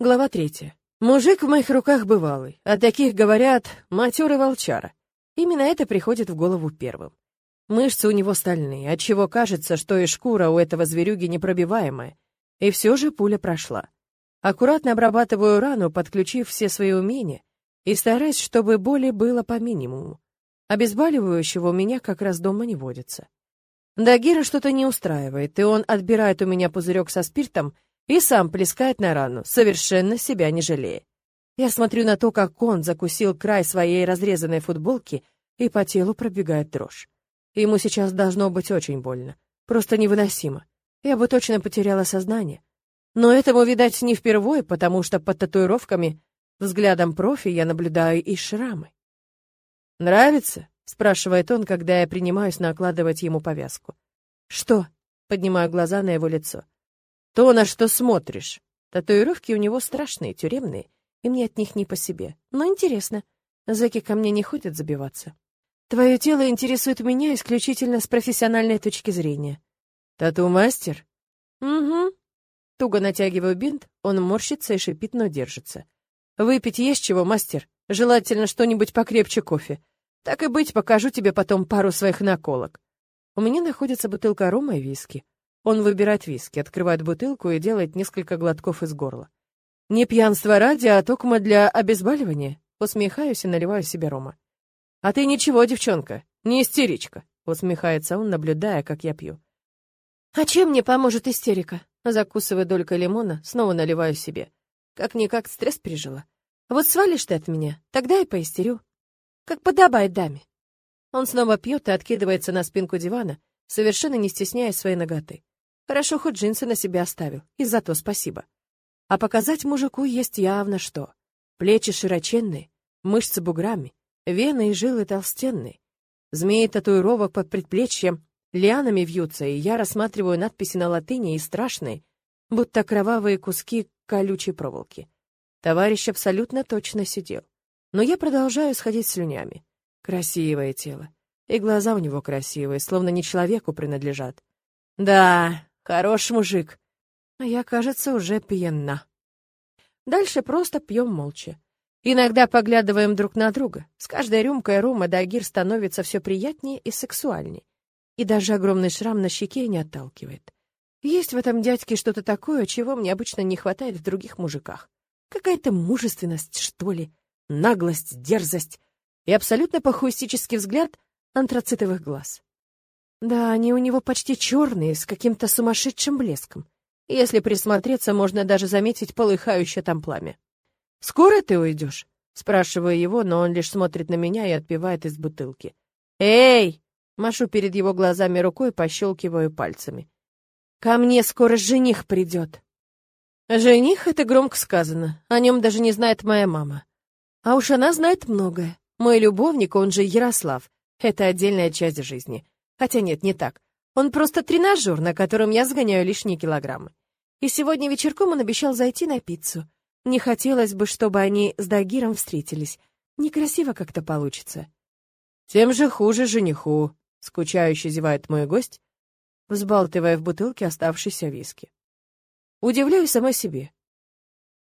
Глава третья. Мужик в моих руках бывалый. О таких говорят матерый волчара. Именно это приходит в голову первым. Мышцы у него стальные, отчего кажется, что и шкура у этого зверюги непробиваемая. И все же пуля прошла. Аккуратно обрабатываю рану, подключив все свои умения, и стараюсь, чтобы боли было по минимуму. Обезболивающего у меня как раз дома не водится. Дагира что-то не устраивает, и он отбирает у меня пузырек со спиртом и сам плескает на рану, совершенно себя не жалея. Я смотрю на то, как он закусил край своей разрезанной футболки, и по телу пробегает дрожь. Ему сейчас должно быть очень больно, просто невыносимо. Я бы точно потеряла сознание. Но этому, видать, не впервые, потому что под татуировками, взглядом профи, я наблюдаю и шрамы. «Нравится?» — спрашивает он, когда я принимаюсь накладывать ему повязку. «Что?» — поднимаю глаза на его лицо. То, на что смотришь. Татуировки у него страшные, тюремные, и мне от них не по себе. Но интересно. Зэки ко мне не ходят забиваться. Твое тело интересует меня исключительно с профессиональной точки зрения. Тату-мастер? Угу. Туго натягиваю бинт, он морщится и шипит, но держится. Выпить есть чего, мастер? Желательно что-нибудь покрепче кофе. Так и быть, покажу тебе потом пару своих наколок. У меня находится бутылка рома и виски. Он выбирает виски, открывает бутылку и делает несколько глотков из горла. Не пьянство ради, а токмо для обезболивания. Усмехаюсь и наливаю себе рома. А ты ничего, девчонка, не истеричка, усмехается он, наблюдая, как я пью. А чем мне поможет истерика? Закусывая долькой лимона, снова наливаю себе. Как-никак стресс пережила. Вот свалишь ты от меня, тогда и поистерю. Как подобает даме. Он снова пьет и откидывается на спинку дивана, совершенно не стесняя своей ноготы. Хорошо, хоть джинсы на себя оставил, и за то спасибо. А показать мужику есть явно что. Плечи широченные, мышцы буграми, вены и жилы толстенные. Змеи татуировок под предплечьем лианами вьются, и я рассматриваю надписи на латыни и страшные, будто кровавые куски колючей проволоки. Товарищ абсолютно точно сидел. Но я продолжаю сходить слюнями. Красивое тело. И глаза у него красивые, словно не человеку принадлежат. Да, Хорош мужик. А я, кажется, уже пьяна. Дальше просто пьем молча. Иногда поглядываем друг на друга. С каждой рюмкой Рома Дагир становится все приятнее и сексуальнее. И даже огромный шрам на щеке не отталкивает. Есть в этом дядьке что-то такое, чего мне обычно не хватает в других мужиках. Какая-то мужественность, что ли, наглость, дерзость и абсолютно похуистический взгляд антрацитовых глаз. Да, они у него почти черные, с каким-то сумасшедшим блеском. Если присмотреться, можно даже заметить полыхающее там пламя. «Скоро ты уйдешь?» Спрашиваю его, но он лишь смотрит на меня и отпивает из бутылки. «Эй!» Машу перед его глазами рукой, пощелкиваю пальцами. «Ко мне скоро жених придет». «Жених — это громко сказано. О нем даже не знает моя мама. А уж она знает многое. Мой любовник, он же Ярослав. Это отдельная часть жизни. Хотя нет, не так. Он просто тренажер, на котором я сгоняю лишние килограммы. И сегодня вечерком он обещал зайти на пиццу. Не хотелось бы, чтобы они с Дагиром встретились. Некрасиво как-то получится. Тем же хуже жениху, скучающе зевает мой гость, взбалтывая в бутылке оставшийся виски. Удивляюсь самой себе.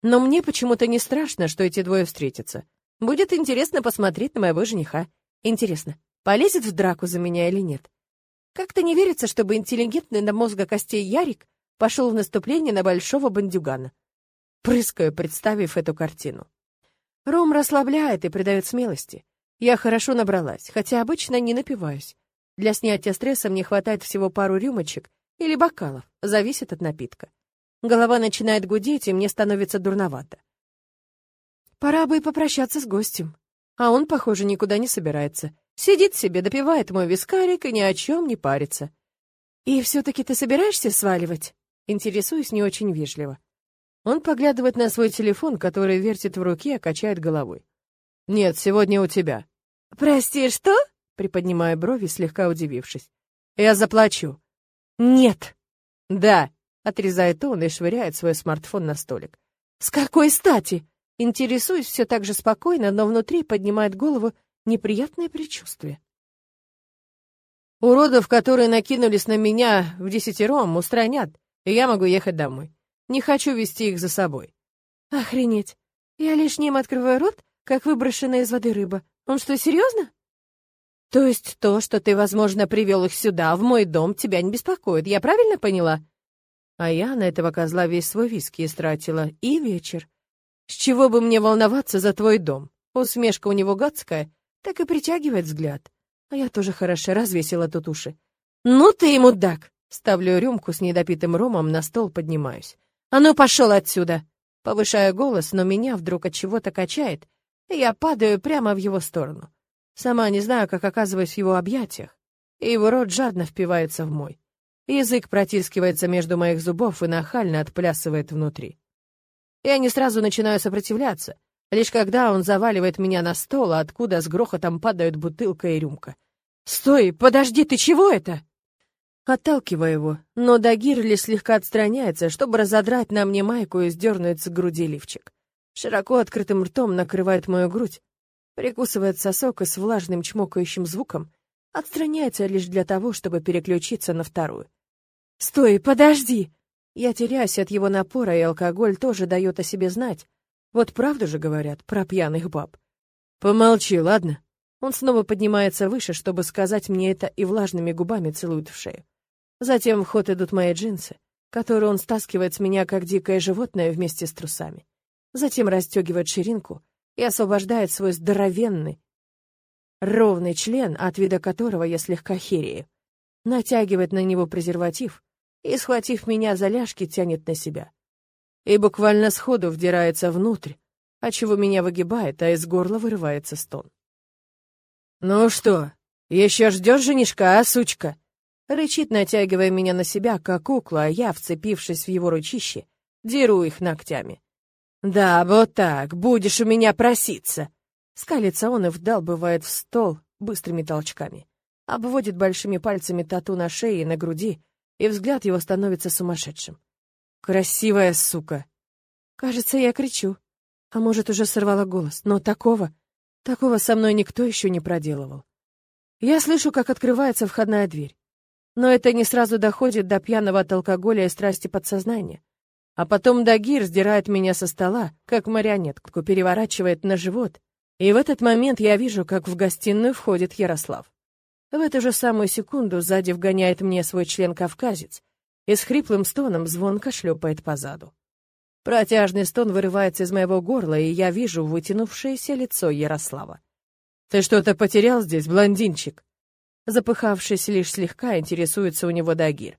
Но мне почему-то не страшно, что эти двое встретятся. Будет интересно посмотреть на моего жениха. Интересно, полезет в драку за меня или нет? Как-то не верится, чтобы интеллигентный до мозга костей Ярик пошел в наступление на большого бандюгана. Прыскаю, представив эту картину. Ром расслабляет и придает смелости. Я хорошо набралась, хотя обычно не напиваюсь. Для снятия стресса мне хватает всего пару рюмочек или бокалов, зависит от напитка. Голова начинает гудеть, и мне становится дурновато. Пора бы и попрощаться с гостем. А он, похоже, никуда не собирается. Сидит себе, допивает мой вискарик и ни о чем не парится. «И все-таки ты собираешься сваливать?» Интересуюсь не очень вежливо. Он поглядывает на свой телефон, который вертит в руке, а качает головой. «Нет, сегодня у тебя». «Прости, что?» — приподнимая брови, слегка удивившись. «Я заплачу». «Нет». «Да», — отрезает он и швыряет свой смартфон на столик. «С какой стати?» Интересуюсь все так же спокойно, но внутри поднимает голову неприятное предчувствие. Уродов, которые накинулись на меня в десятером, устранят, и я могу ехать домой. Не хочу вести их за собой. Охренеть. Я лишь ним открываю рот, как выброшенная из воды рыба. Он что, серьезно? То есть то, что ты, возможно, привел их сюда, в мой дом, тебя не беспокоит, я правильно поняла? А я на этого козла весь свой виски истратила. И вечер. С чего бы мне волноваться за твой дом? Усмешка у него гадская, так и притягивает взгляд. А я тоже хорошо развесила тут уши. «Ну ты и мудак!» Ставлю рюмку с недопитым ромом, на стол поднимаюсь. «А ну, пошел отсюда!» Повышаю голос, но меня вдруг от чего-то качает, и я падаю прямо в его сторону. Сама не знаю, как оказываюсь в его объятиях, и его рот жадно впивается в мой. Язык протискивается между моих зубов и нахально отплясывает внутри. Я не сразу начинаю сопротивляться, лишь когда он заваливает меня на стол, а откуда с грохотом падают бутылка и рюмка. «Стой! Подожди, ты чего это?» Отталкиваю его, но Дагир лишь слегка отстраняется, чтобы разодрать на мне майку и сдернуть с груди лифчик. Широко открытым ртом накрывает мою грудь, прикусывает сосок и с влажным чмокающим звуком отстраняется лишь для того, чтобы переключиться на вторую. «Стой, подожди!» Я теряюсь от его напора, и алкоголь тоже дает о себе знать. Вот правду же говорят про пьяных баб. «Помолчи, ладно?» Он снова поднимается выше, чтобы сказать мне это, и влажными губами целует в шею. Затем в ход идут мои джинсы, которые он стаскивает с меня, как дикое животное, вместе с трусами. Затем расстегивает ширинку и освобождает свой здоровенный, ровный член, от вида которого я слегка херею. Натягивает на него презерватив и, схватив меня за ляжки, тянет на себя. И буквально сходу вдирается внутрь, отчего меня выгибает, а из горла вырывается стон. «Ну что, еще ждешь женишка, а, сучка?» Рычит, натягивая меня на себя, как кукла, а я, вцепившись в его ручище, деру их ногтями. «Да, вот так, будешь у меня проситься!» Скалится он и вдалбывает в стол быстрыми толчками. Обводит большими пальцами тату на шее и на груди, и взгляд его становится сумасшедшим. «Красивая сука!» Кажется, я кричу. А может, уже сорвала голос, но такого, такого со мной никто еще не проделывал. Я слышу, как открывается входная дверь. Но это не сразу доходит до пьяного от алкоголя и страсти подсознания. А потом Дагир сдирает меня со стола, как марионетку, переворачивает на живот и в этот момент я вижу, как в гостиную входит Ярослав. В эту же самую секунду сзади вгоняет мне свой член-кавказец и с хриплым стоном звонко шлепает по заду. Протяжный стон вырывается из моего горла, и я вижу вытянувшееся лицо Ярослава. «Ты что-то потерял здесь, блондинчик?» Запыхавшись лишь слегка, интересуется у него Дагир.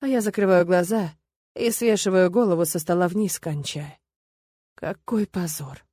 А я закрываю глаза и свешиваю голову со стола вниз, кончая. Какой позор!